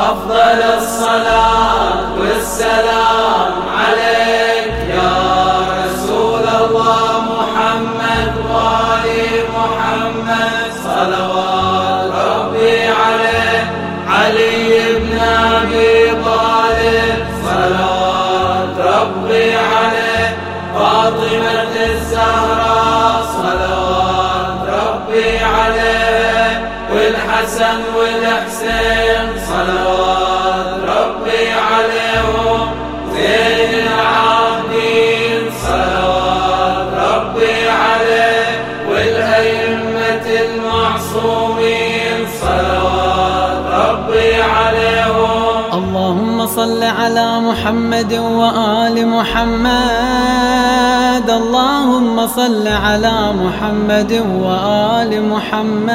أفضل الصلاة والسلام عليك يا رسول الله محمد وآل محمد صلوات والحسن والحسين صلوات ربي عليهم زين العابدين. صلوات ربي عليه والأئمة المعصومين. صلوات ربي عليهم. اللهم صل على محمد وآل محمد. اللهم صل على محمد وآل محمد.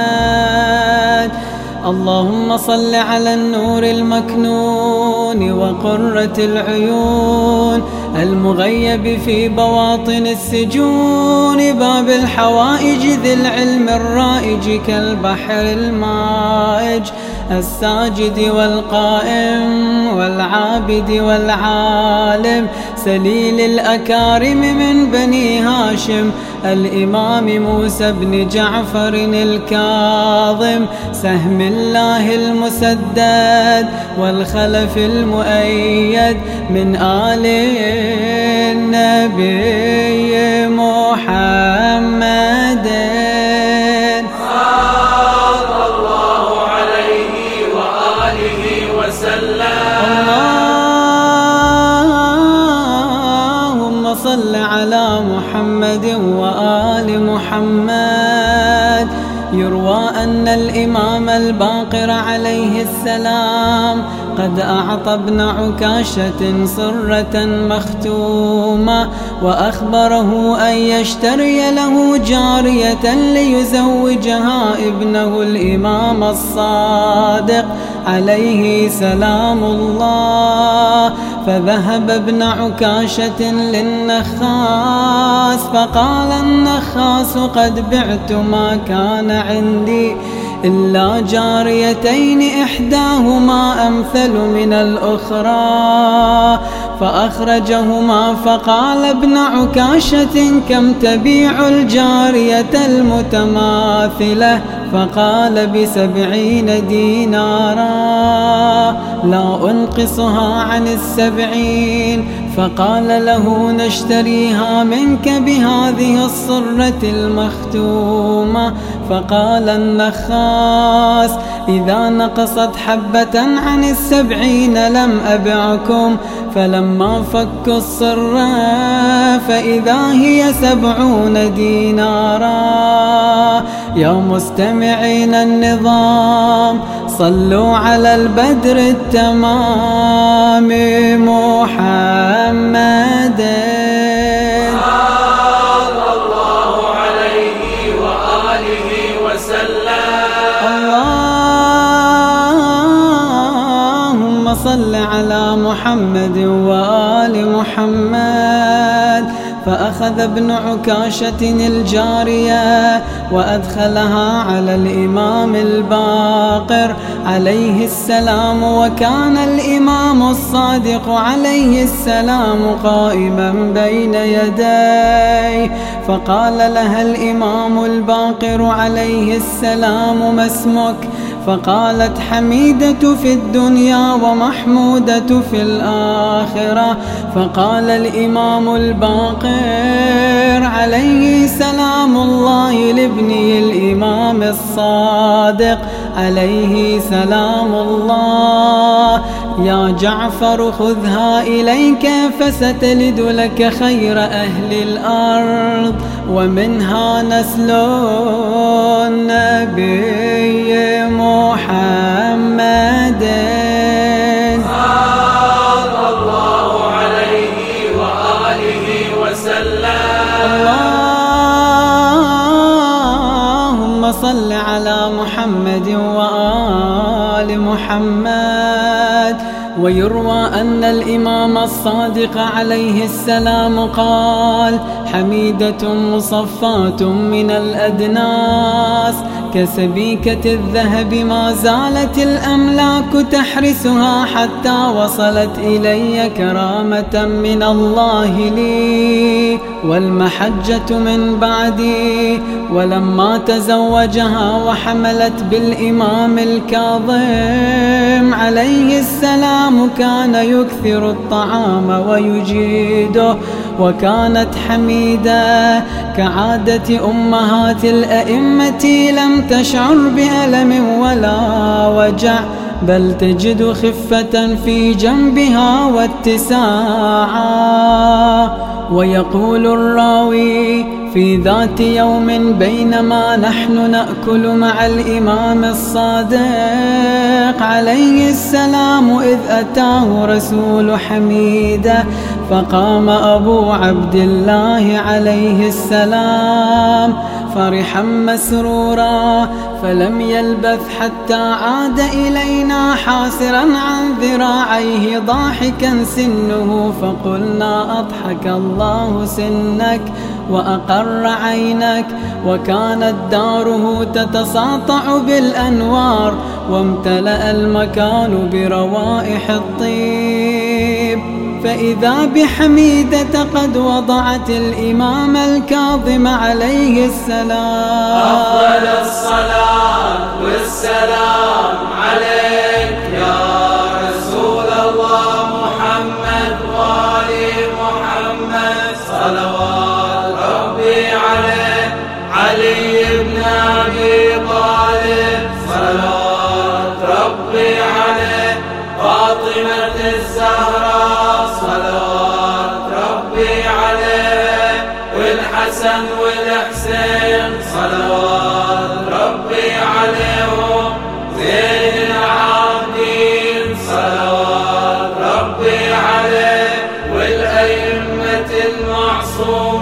اللهم صل على النور المكنون. وقرة العيون المغيب في بواطن السجون باب الحوائج ذي العلم الرائج كالبحر المائج الساجد والقائم والعابد والعالم سليل الأكارم من بني هاشم الإمام موسى بن جعفر الكاظم سهم الله المسدد والخلف المؤيد من آل النبي محمد. صلى الله عليه وآله وسلم اللهم صل على محمد وآل محمد. يروى أن الإمام الباقر عليه السلام قد أعطى ابن عكاشة صرة مختومة وأخبره أن يشتري له جارية ليزوجها ابنه الإمام الصادق عليه سلام الله. فذهب ابن عكاشة للنخاس فقال النخاس قد بعت ما كان عندي. إلا جاريتين إحداهما أمثل من الأخرى فأخرجهما فقال ابن عكاشة كم تبيع الجارية المتماثلة؟ فقال بسبعين دينارا لا أنقصها عن السبعين. فقال له نشتريها منك بهذه الصرة المختومة. فقال النخاس إذا نقصت حبة عن السبعين لم أبعكم. فلما فك الصرة فإذا هي سبعون دينارا. يا مستمعين النظام صلوا على البدر التمام محمد. صلى الله عليه وآله وسلم اللهم صل على محمد وآل محمد. فأخذ ابن عكاشة الجارية وأدخلها على الإمام الباقر عليه السلام وكان الإمام الصادق عليه السلام قائما بين يديه. فقال لها الإمام الباقر عليه السلام ما اسمك؟ فقالت حميدة في الدنيا ومحمودة في الآخرة. فقال الإمام الباقر عليه سلام الله لابنه الإمام الصادق. عليه سلام الله يا جعفر خذها إليك فستلد لك خير أهل الأرض ومنها نسل النبي محمد. ويروى أن الإمام الصادق عليه السلام قال حميدة مصفاة من الأدناس كسبيكة الذهب ما زالت الأملاك تحرسها حتى وصلت إلي كرامة من الله لي والمحجة من بعدي. ولما تزوجها وحملت بالإمام الكاظم عليه السلام كان يكثر الطعام ويجيده وكانت حميدة كعادة أمهات الأئمة لم تشعر بألم ولا وجع بل تجد خفة في جنبها واتساعا. ويقول الراوي في ذات يوم بينما نحن نأكل مع الإمام الصادق عليه السلام إذ أتاه رسول حميدة فقام أبو عبد الله عليه السلام فرحا مسرورا فلم يلبث حتى عاد إلينا حاسرا عن ذراعيه ضاحكا سنه فقلنا أضحك الله سنك وأقر عينك وكانت داره تتساطع بالأنوار وامتلأ المكان بروائح الطيب. فإذا بحميدة قد وضعت الإمام الكاظم عليه السلام. أفضل الصلاة والسلام عليك. الحسن والحسين صلوات ربي عليهم زين العابدين. صلوات ربي عليه والأئمة المعصومين.